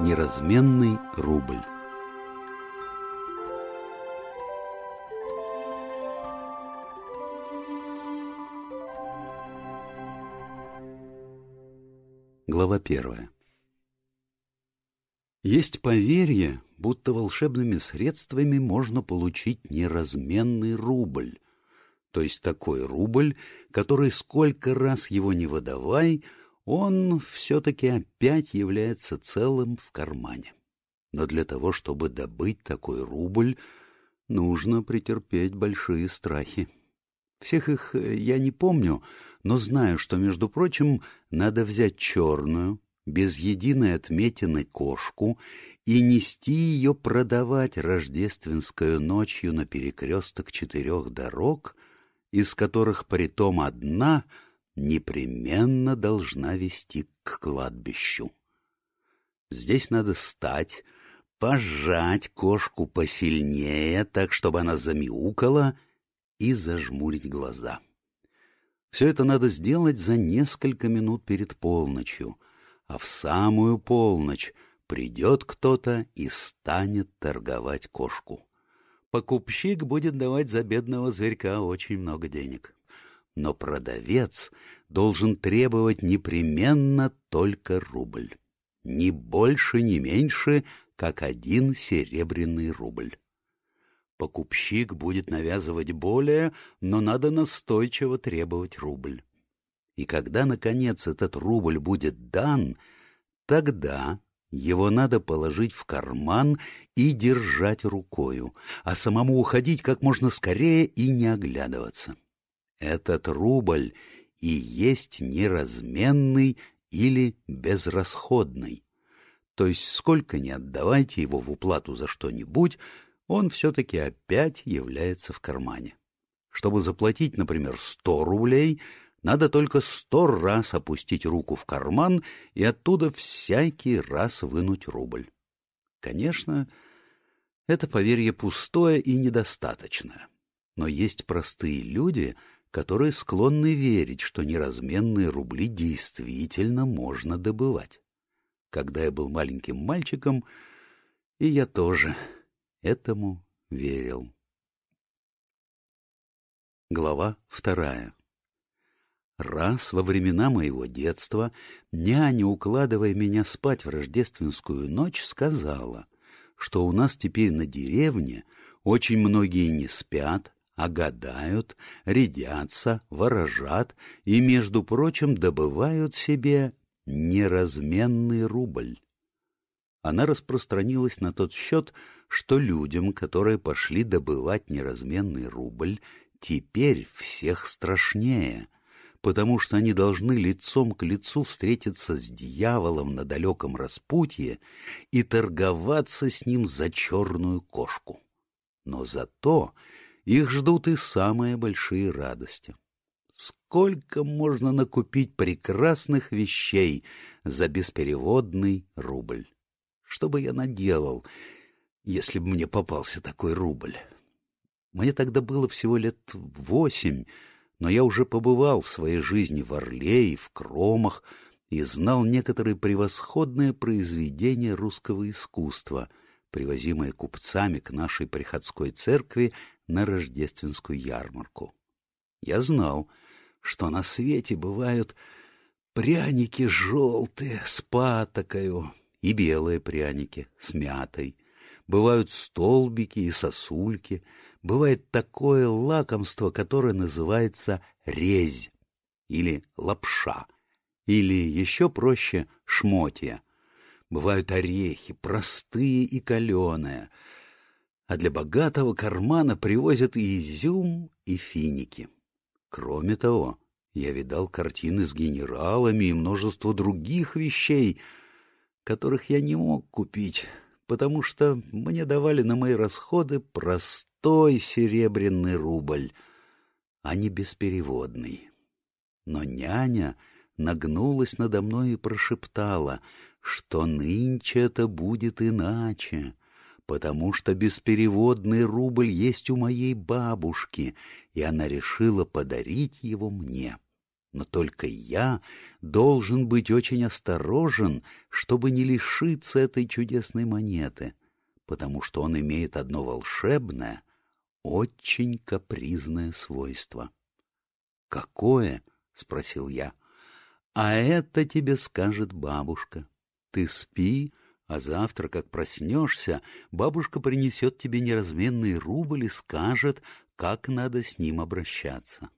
Неразменный рубль. Глава первая. Есть поверье, будто волшебными средствами можно получить неразменный рубль, то есть такой рубль, который сколько раз его не выдавай, он все-таки опять является целым в кармане. Но для того, чтобы добыть такой рубль, нужно претерпеть большие страхи. Всех их э, я не помню, но знаю, что, между прочим, надо взять черную, без единой отметины кошку и нести ее продавать рождественскую ночью на перекресток четырех дорог, из которых притом одна непременно должна вести к кладбищу. Здесь надо стать, пожать кошку посильнее, так, чтобы она замяукала, и зажмурить глаза. Все это надо сделать за несколько минут перед полночью, а в самую полночь придет кто-то и станет торговать кошку. Покупщик будет давать за бедного зверька очень много денег. Но продавец должен требовать непременно только рубль. Ни больше, ни меньше, как один серебряный рубль. Покупщик будет навязывать более, но надо настойчиво требовать рубль. И когда, наконец, этот рубль будет дан, тогда его надо положить в карман и держать рукою, а самому уходить как можно скорее и не оглядываться. Этот рубль и есть неразменный или безрасходный. То есть сколько не отдавайте его в уплату за что-нибудь, он все-таки опять является в кармане. Чтобы заплатить, например, сто рублей, надо только сто раз опустить руку в карман и оттуда всякий раз вынуть рубль. Конечно, это поверье пустое и недостаточное. Но есть простые люди, которые склонны верить, что неразменные рубли действительно можно добывать. Когда я был маленьким мальчиком, и я тоже этому верил. Глава вторая Раз во времена моего детства няня, укладывая меня спать в рождественскую ночь, сказала, что у нас теперь на деревне очень многие не спят, а гадают, рядятся, ворожат и, между прочим, добывают себе неразменный рубль. Она распространилась на тот счет, что людям, которые пошли добывать неразменный рубль, теперь всех страшнее, потому что они должны лицом к лицу встретиться с дьяволом на далеком распутье и торговаться с ним за черную кошку. Но зато их ждут и самые большие радости. Сколько можно накупить прекрасных вещей за беспереводный рубль? Что бы я наделал, если бы мне попался такой рубль. Мне тогда было всего лет восемь, но я уже побывал в своей жизни в Орле и в Кромах и знал некоторые превосходные произведения русского искусства, привозимые купцами к нашей приходской церкви на рождественскую ярмарку. Я знал, что на свете бывают пряники желтые с патокою и белые пряники с мятой, бывают столбики и сосульки, бывает такое лакомство, которое называется резь или лапша, или еще проще шмотья. Бывают орехи, простые и каленые, а для богатого кармана привозят и изюм, и финики. Кроме того, я видал картины с генералами и множество других вещей, которых я не мог купить, потому что мне давали на мои расходы простой серебряный рубль, а не беспереводный. Но няня нагнулась надо мной и прошептала, что нынче это будет иначе, потому что беспереводный рубль есть у моей бабушки, и она решила подарить его мне. Но только я должен быть очень осторожен, чтобы не лишиться этой чудесной монеты, потому что он имеет одно волшебное, очень капризное свойство. — Какое? — спросил я. — А это тебе скажет бабушка. Ты спи, а завтра, как проснешься, бабушка принесет тебе неразменный рубль и скажет, как надо с ним обращаться.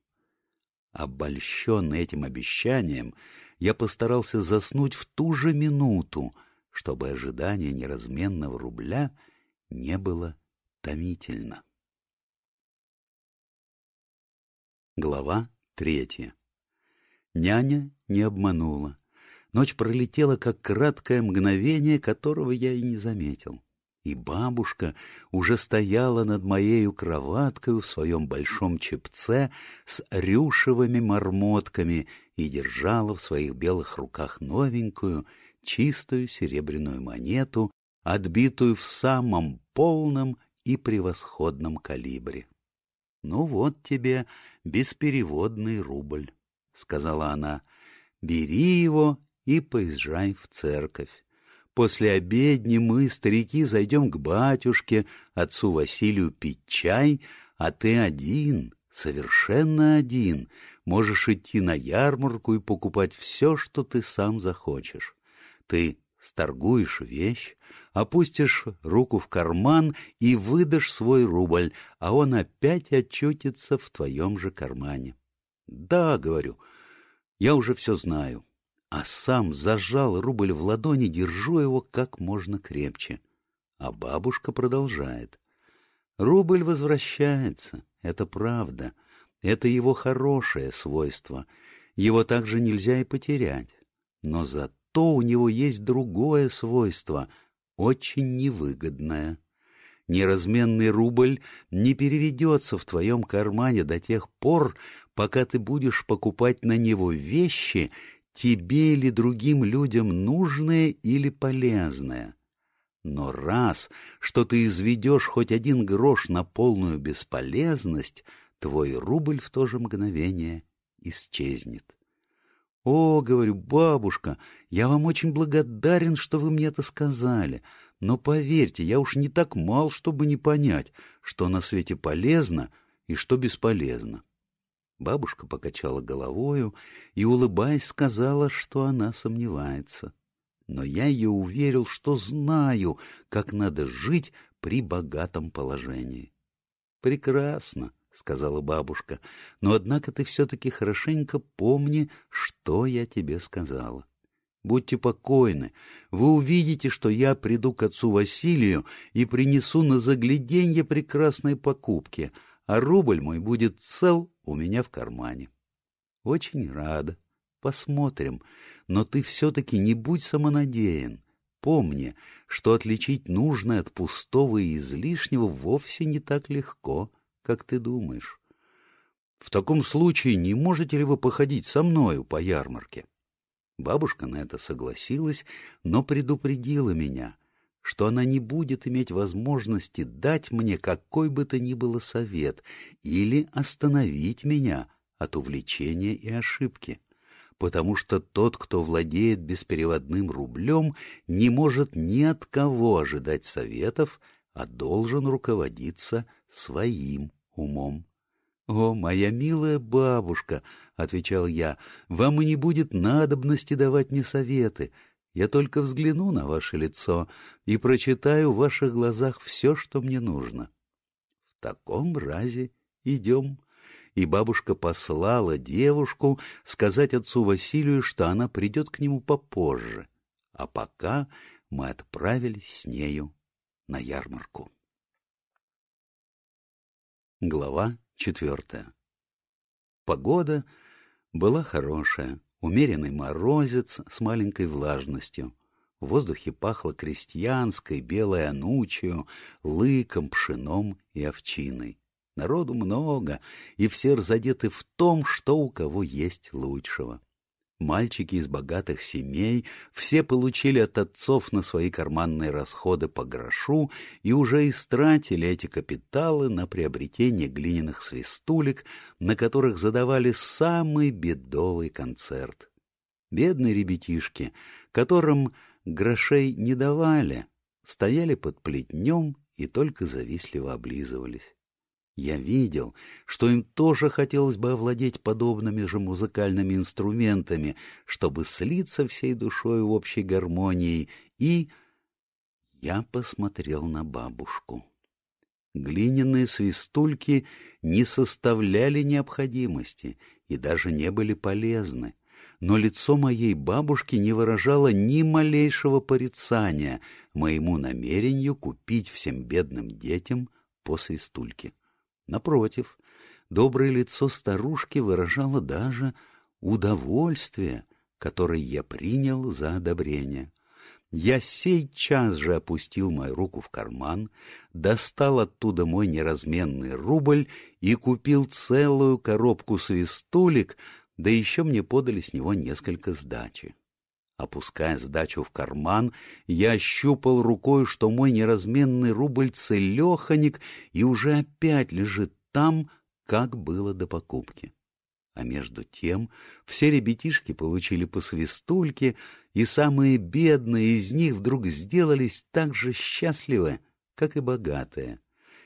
Обольщенный этим обещанием, я постарался заснуть в ту же минуту, чтобы ожидание неразменного рубля не было томительно. Глава третья Няня не обманула. Ночь пролетела, как краткое мгновение, которого я и не заметил и бабушка уже стояла над моею кроваткой в своем большом чепце с рюшевыми мормотками и держала в своих белых руках новенькую, чистую серебряную монету, отбитую в самом полном и превосходном калибре. — Ну вот тебе беспереводный рубль, — сказала она. — Бери его и поезжай в церковь. После обедни мы, старики, зайдем к батюшке, отцу Василию, пить чай, а ты один, совершенно один, можешь идти на ярмарку и покупать все, что ты сам захочешь. Ты сторгуешь вещь, опустишь руку в карман и выдашь свой рубль, а он опять очутится в твоем же кармане. Да, говорю, я уже все знаю а сам зажал рубль в ладони, держу его как можно крепче. А бабушка продолжает. Рубль возвращается, это правда, это его хорошее свойство, его также нельзя и потерять. Но зато у него есть другое свойство, очень невыгодное. Неразменный рубль не переведется в твоем кармане до тех пор, пока ты будешь покупать на него вещи, тебе или другим людям нужное или полезное. Но раз, что ты изведешь хоть один грош на полную бесполезность, твой рубль в то же мгновение исчезнет. «О, — говорю, — бабушка, я вам очень благодарен, что вы мне это сказали, но поверьте, я уж не так мал, чтобы не понять, что на свете полезно и что бесполезно. Бабушка покачала головою и, улыбаясь, сказала, что она сомневается. Но я ее уверил, что знаю, как надо жить при богатом положении. — Прекрасно, — сказала бабушка, — но однако ты все-таки хорошенько помни, что я тебе сказала. Будьте покойны, вы увидите, что я приду к отцу Василию и принесу на загляденье прекрасной покупки, а рубль мой будет цел у меня в кармане. Очень рада. Посмотрим. Но ты все-таки не будь самонадеян. Помни, что отличить нужное от пустого и излишнего вовсе не так легко, как ты думаешь. В таком случае не можете ли вы походить со мною по ярмарке? Бабушка на это согласилась, но предупредила меня — что она не будет иметь возможности дать мне какой бы то ни было совет или остановить меня от увлечения и ошибки, потому что тот, кто владеет беспереводным рублем, не может ни от кого ожидать советов, а должен руководиться своим умом. — О, моя милая бабушка, — отвечал я, — вам и не будет надобности давать мне советы, я только взгляну на ваше лицо и прочитаю в ваших глазах все, что мне нужно. В таком разе идем. И бабушка послала девушку сказать отцу Василию, что она придет к нему попозже. А пока мы отправились с нею на ярмарку. Глава четвертая Погода была хорошая умеренный морозец с маленькой влажностью. В воздухе пахло крестьянской, белой анучью, лыком, пшеном и овчиной. Народу много, и все разодеты в том, что у кого есть лучшего. Мальчики из богатых семей все получили от отцов на свои карманные расходы по грошу и уже истратили эти капиталы на приобретение глиняных свистулек, на которых задавали самый бедовый концерт. Бедные ребятишки, которым грошей не давали, стояли под плетнем и только завистливо облизывались. Я видел, что им тоже хотелось бы овладеть подобными же музыкальными инструментами, чтобы слиться всей душой в общей гармонии, и... Я посмотрел на бабушку. Глиняные свистульки не составляли необходимости и даже не были полезны, но лицо моей бабушки не выражало ни малейшего порицания моему намерению купить всем бедным детям по свистульке. Напротив, доброе лицо старушки выражало даже удовольствие, которое я принял за одобрение. Я сейчас же опустил мою руку в карман, достал оттуда мой неразменный рубль и купил целую коробку свистулек, да еще мне подали с него несколько сдачи. Опуская сдачу в карман, я ощупал рукой, что мой неразменный рубль целеханик и уже опять лежит там, как было до покупки. А между тем все ребятишки получили по свистульке, и самые бедные из них вдруг сделались так же счастливы, как и богатые,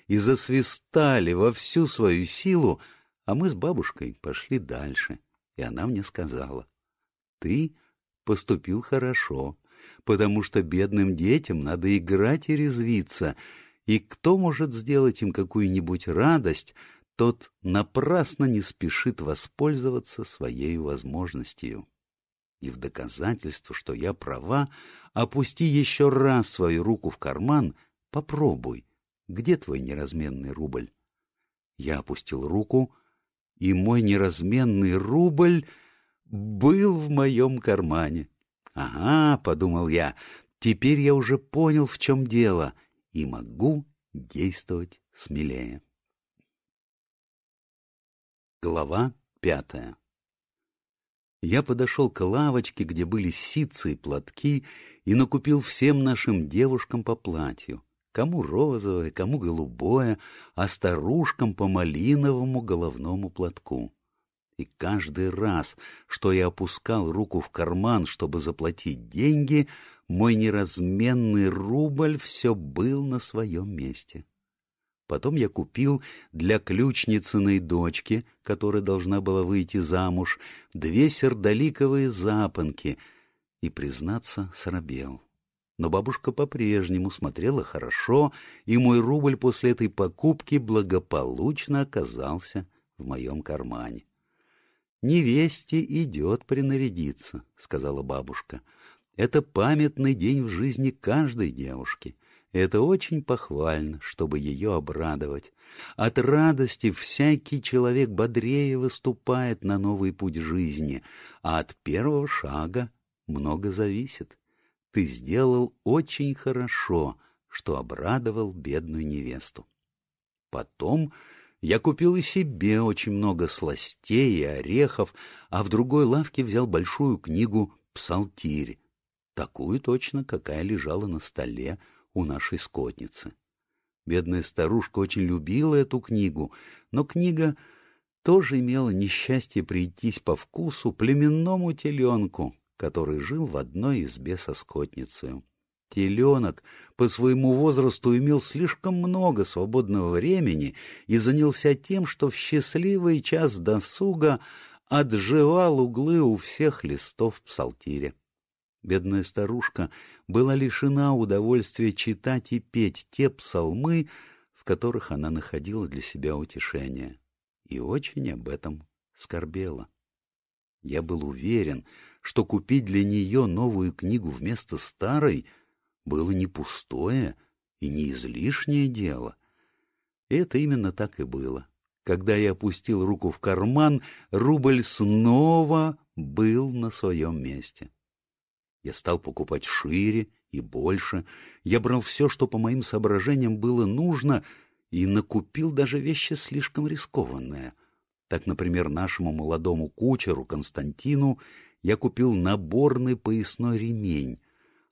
и засвистали во всю свою силу, а мы с бабушкой пошли дальше, и она мне сказала, «Ты поступил хорошо, потому что бедным детям надо играть и резвиться, и кто может сделать им какую-нибудь радость, тот напрасно не спешит воспользоваться своей возможностью. И в доказательство, что я права, опусти еще раз свою руку в карман, попробуй, где твой неразменный рубль? Я опустил руку, и мой неразменный рубль был в моем кармане. «Ага», — подумал я, — «теперь я уже понял, в чем дело, и могу действовать смелее». Глава пятая Я подошел к лавочке, где были ситцы и платки, и накупил всем нашим девушкам по платью. Кому розовое, кому голубое, а старушкам по малиновому головному платку. И каждый раз, что я опускал руку в карман, чтобы заплатить деньги, мой неразменный рубль все был на своем месте. Потом я купил для ключницыной дочки, которая должна была выйти замуж, две сердоликовые запонки и, признаться, срабел. Но бабушка по-прежнему смотрела хорошо, и мой рубль после этой покупки благополучно оказался в моем кармане. «Невесте идет принарядиться», — сказала бабушка. «Это памятный день в жизни каждой девушки. Это очень похвально, чтобы ее обрадовать. От радости всякий человек бодрее выступает на новый путь жизни, а от первого шага много зависит. Ты сделал очень хорошо, что обрадовал бедную невесту». Потом я купил и себе очень много сластей и орехов, а в другой лавке взял большую книгу «Псалтирь», такую точно, какая лежала на столе у нашей скотницы. Бедная старушка очень любила эту книгу, но книга тоже имела несчастье прийтись по вкусу племенному теленку, который жил в одной избе со скотницей. Теленок по своему возрасту имел слишком много свободного времени и занялся тем, что в счастливый час досуга отживал углы у всех листов псалтиря. Бедная старушка была лишена удовольствия читать и петь те псалмы, в которых она находила для себя утешение, и очень об этом скорбела. Я был уверен, что купить для нее новую книгу вместо старой — было не пустое и не излишнее дело. это именно так и было. Когда я опустил руку в карман, рубль снова был на своем месте. Я стал покупать шире и больше. Я брал все, что по моим соображениям было нужно, и накупил даже вещи слишком рискованные. Так, например, нашему молодому кучеру Константину я купил наборный поясной ремень,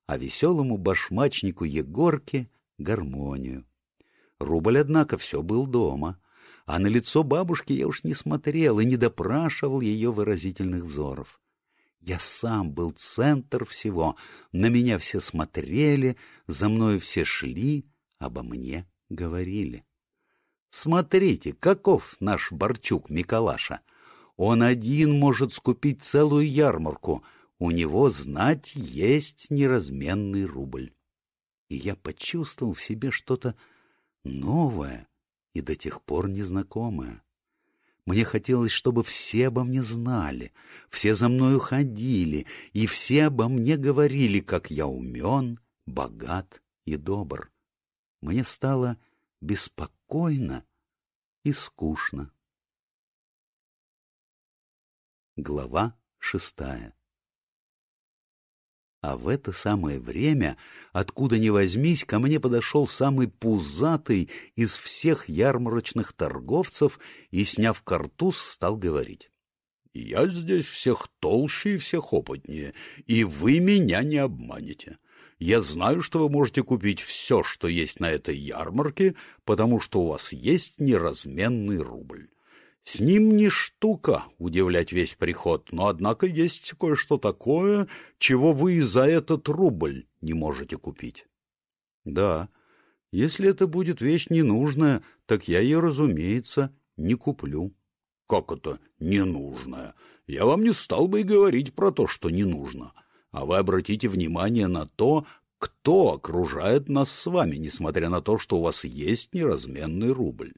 а веселому башмачнику Егорке — гармонию. Рубль, однако, все был дома, а на лицо бабушки я уж не смотрел и не допрашивал ее выразительных взоров. Я сам был центр всего, на меня все смотрели, за мною все шли, обо мне говорили. Смотрите, каков наш Борчук Миколаша. Он один может скупить целую ярмарку, у него, знать, есть неразменный рубль. И я почувствовал в себе что-то новое и до тех пор незнакомое. Мне хотелось, чтобы все обо мне знали, все за мною ходили, и все обо мне говорили, как я умен, богат и добр. Мне стало беспокойно и скучно. Глава шестая а в это самое время, откуда ни возьмись, ко мне подошел самый пузатый из всех ярмарочных торговцев и, сняв картуз, стал говорить. — Я здесь всех толще и всех опытнее, и вы меня не обманете. Я знаю, что вы можете купить все, что есть на этой ярмарке, потому что у вас есть неразменный рубль. С ним не штука удивлять весь приход, но, однако, есть кое-что такое, чего вы за этот рубль не можете купить. Да, если это будет вещь ненужная, так я ее, разумеется, не куплю. Как это ненужная? Я вам не стал бы и говорить про то, что не нужно. А вы обратите внимание на то, кто окружает нас с вами, несмотря на то, что у вас есть неразменный рубль.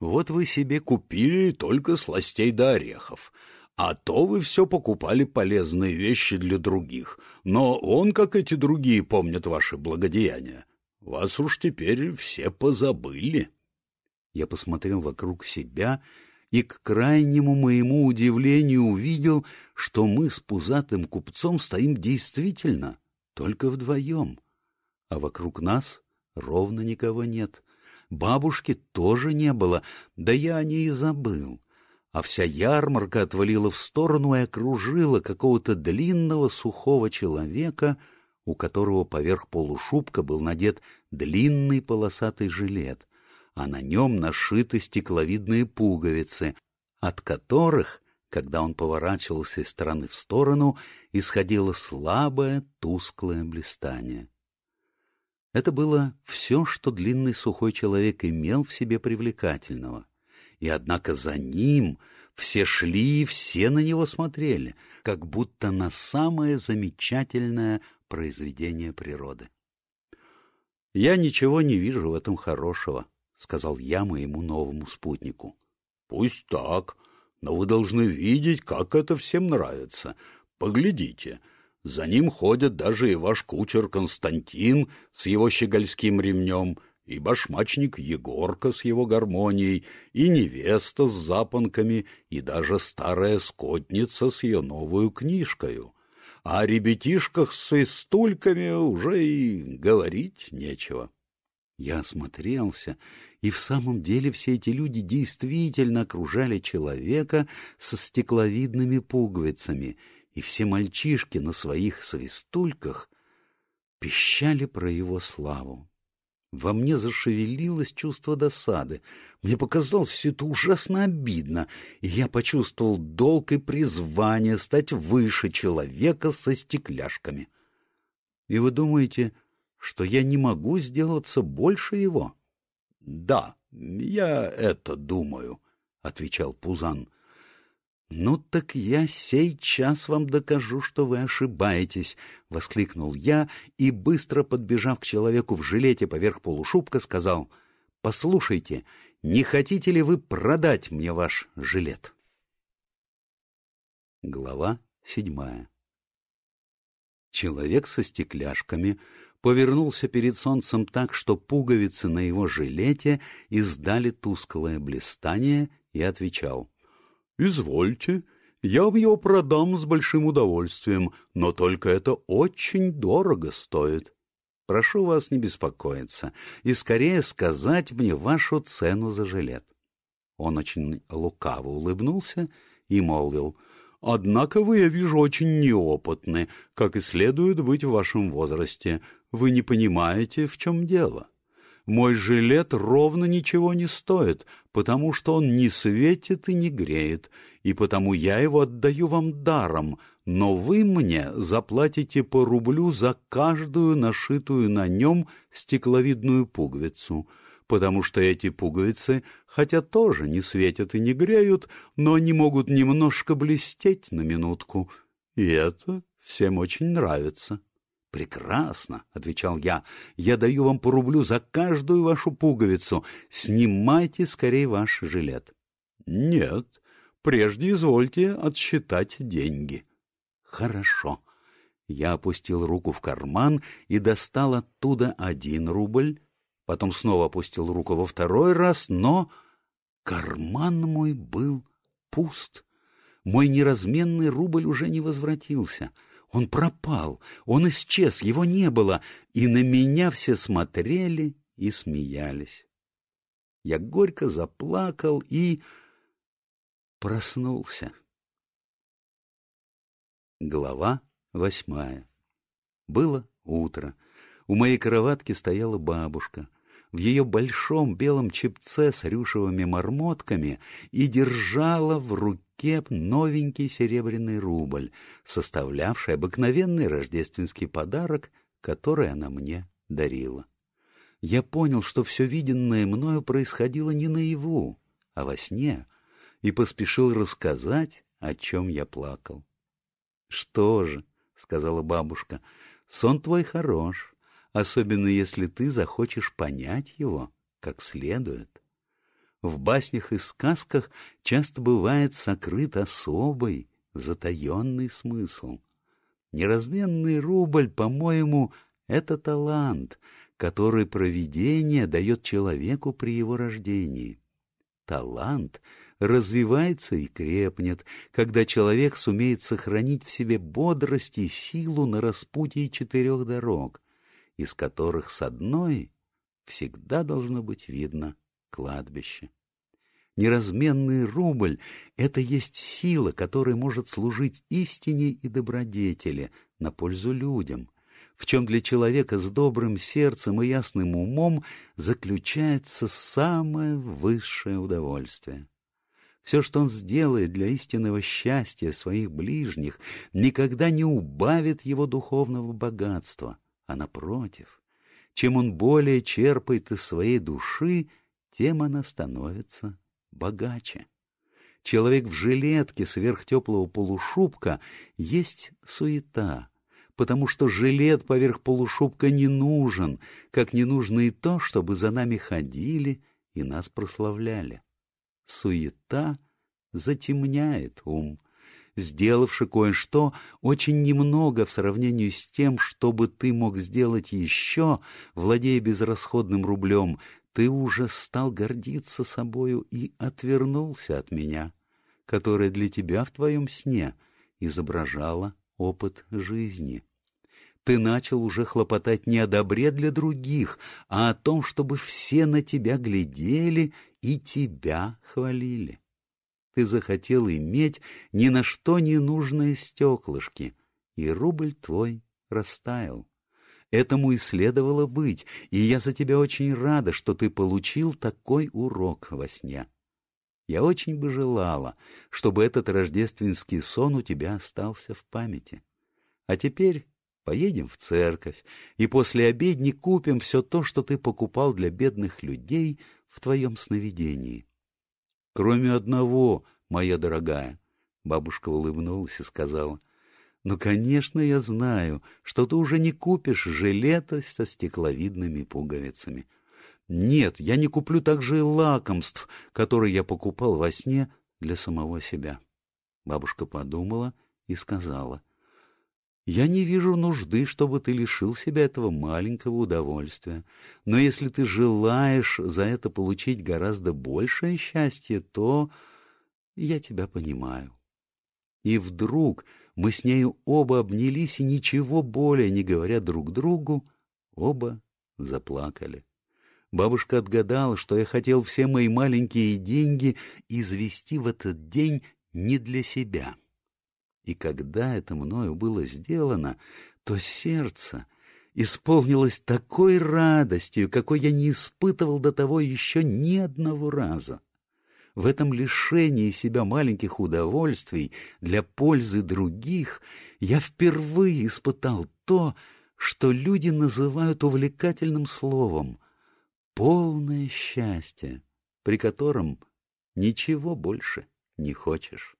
Вот вы себе купили только сластей до орехов, а то вы все покупали полезные вещи для других. Но он, как эти другие, помнят ваши благодеяния. Вас уж теперь все позабыли. Я посмотрел вокруг себя и к крайнему моему удивлению увидел, что мы с пузатым купцом стоим действительно только вдвоем, а вокруг нас ровно никого нет. Бабушки тоже не было, да я о ней и забыл. А вся ярмарка отвалила в сторону и окружила какого-то длинного сухого человека, у которого поверх полушубка был надет длинный полосатый жилет, а на нем нашиты стекловидные пуговицы, от которых, когда он поворачивался из стороны в сторону, исходило слабое тусклое блистание. Это было все, что длинный сухой человек имел в себе привлекательного. И однако за ним все шли и все на него смотрели, как будто на самое замечательное произведение природы. «Я ничего не вижу в этом хорошего», — сказал я моему новому спутнику. «Пусть так, но вы должны видеть, как это всем нравится. Поглядите». За ним ходят даже и ваш кучер Константин с его щегольским ремнем, и башмачник Егорка с его гармонией, и невеста с запонками, и даже старая скотница с ее новую книжкою. А о ребятишках с свистульками уже и говорить нечего. Я осмотрелся, и в самом деле все эти люди действительно окружали человека со стекловидными пуговицами — и все мальчишки на своих свистульках пищали про его славу. Во мне зашевелилось чувство досады. Мне показалось все это ужасно обидно, и я почувствовал долг и призвание стать выше человека со стекляшками. И вы думаете, что я не могу сделаться больше его? — Да, я это думаю, — отвечал Пузан. «Ну так я сей час вам докажу, что вы ошибаетесь!» — воскликнул я и, быстро подбежав к человеку в жилете поверх полушубка, сказал «Послушайте, не хотите ли вы продать мне ваш жилет?» Глава седьмая Человек со стекляшками повернулся перед солнцем так, что пуговицы на его жилете издали тусклое блистание и отвечал — «Извольте, я вам его продам с большим удовольствием, но только это очень дорого стоит. Прошу вас не беспокоиться и скорее сказать мне вашу цену за жилет». Он очень лукаво улыбнулся и молвил, Однако вы, я вижу, очень неопытны, как и следует быть в вашем возрасте. Вы не понимаете, в чем дело. Мой жилет ровно ничего не стоит, потому что он не светит и не греет, и потому я его отдаю вам даром, но вы мне заплатите по рублю за каждую нашитую на нем стекловидную пуговицу, потому что эти пуговицы, хотя тоже не светят и не греют, но они могут немножко блестеть на минутку, и это всем очень нравится. «Прекрасно», — отвечал я, — «я даю вам по рублю за каждую вашу пуговицу. Снимайте скорее ваш жилет». «Нет, прежде извольте отсчитать деньги». «Хорошо». Я опустил руку в карман и достал оттуда один рубль, потом снова опустил руку во второй раз, но карман мой был пуст. Мой неразменный рубль уже не возвратился — он пропал, он исчез, его не было, и на меня все смотрели и смеялись. Я горько заплакал и проснулся. Глава восьмая. Было утро. У моей кроватки стояла бабушка в ее большом белом чепце с рюшевыми мормотками и держала в руке новенький серебряный рубль, составлявший обыкновенный рождественский подарок, который она мне дарила. Я понял, что все виденное мною происходило не наяву, а во сне, и поспешил рассказать, о чем я плакал. — Что же, — сказала бабушка, — сон твой хорош, особенно если ты захочешь понять его как следует. В баснях и сказках часто бывает сокрыт особый, затаенный смысл. Неразменный рубль, по-моему, это талант, который провидение дает человеку при его рождении. Талант развивается и крепнет, когда человек сумеет сохранить в себе бодрость и силу на распутье четырех дорог — из которых с одной всегда должно быть видно кладбище. Неразменный рубль — это есть сила, которая может служить истине и добродетели на пользу людям, в чем для человека с добрым сердцем и ясным умом заключается самое высшее удовольствие. Все, что он сделает для истинного счастья своих ближних, никогда не убавит его духовного богатства — а напротив, чем он более черпает из своей души, тем она становится богаче. Человек в жилетке сверхтеплого полушубка есть суета, потому что жилет поверх полушубка не нужен, как не нужно и то, чтобы за нами ходили и нас прославляли. Суета затемняет ум, сделавши кое-что, очень немного в сравнении с тем, что бы ты мог сделать еще, владея безрасходным рублем, ты уже стал гордиться собою и отвернулся от меня, которая для тебя в твоем сне изображала опыт жизни. Ты начал уже хлопотать не о добре для других, а о том, чтобы все на тебя глядели и тебя хвалили ты захотел иметь ни на что не нужные стеклышки, и рубль твой растаял. Этому и следовало быть, и я за тебя очень рада, что ты получил такой урок во сне. Я очень бы желала, чтобы этот рождественский сон у тебя остался в памяти. А теперь поедем в церковь, и после обедни купим все то, что ты покупал для бедных людей в твоем сновидении. Кроме одного, моя дорогая. Бабушка улыбнулась и сказала, «Ну, конечно, я знаю, что ты уже не купишь жилета со стекловидными пуговицами. Нет, я не куплю также и лакомств, которые я покупал во сне для самого себя». Бабушка подумала и сказала, я не вижу нужды, чтобы ты лишил себя этого маленького удовольствия. Но если ты желаешь за это получить гораздо большее счастье, то я тебя понимаю. И вдруг мы с нею оба обнялись и ничего более не говоря друг другу, оба заплакали. Бабушка отгадала, что я хотел все мои маленькие деньги извести в этот день не для себя, И когда это мною было сделано, то сердце исполнилось такой радостью, какой я не испытывал до того еще ни одного раза. В этом лишении себя маленьких удовольствий для пользы других я впервые испытал то, что люди называют увлекательным словом «полное счастье», при котором ничего больше не хочешь.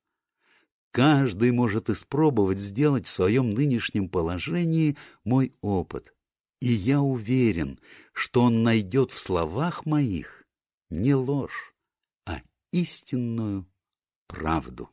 Каждый может испробовать сделать в своем нынешнем положении мой опыт, и я уверен, что он найдет в словах моих не ложь, а истинную правду.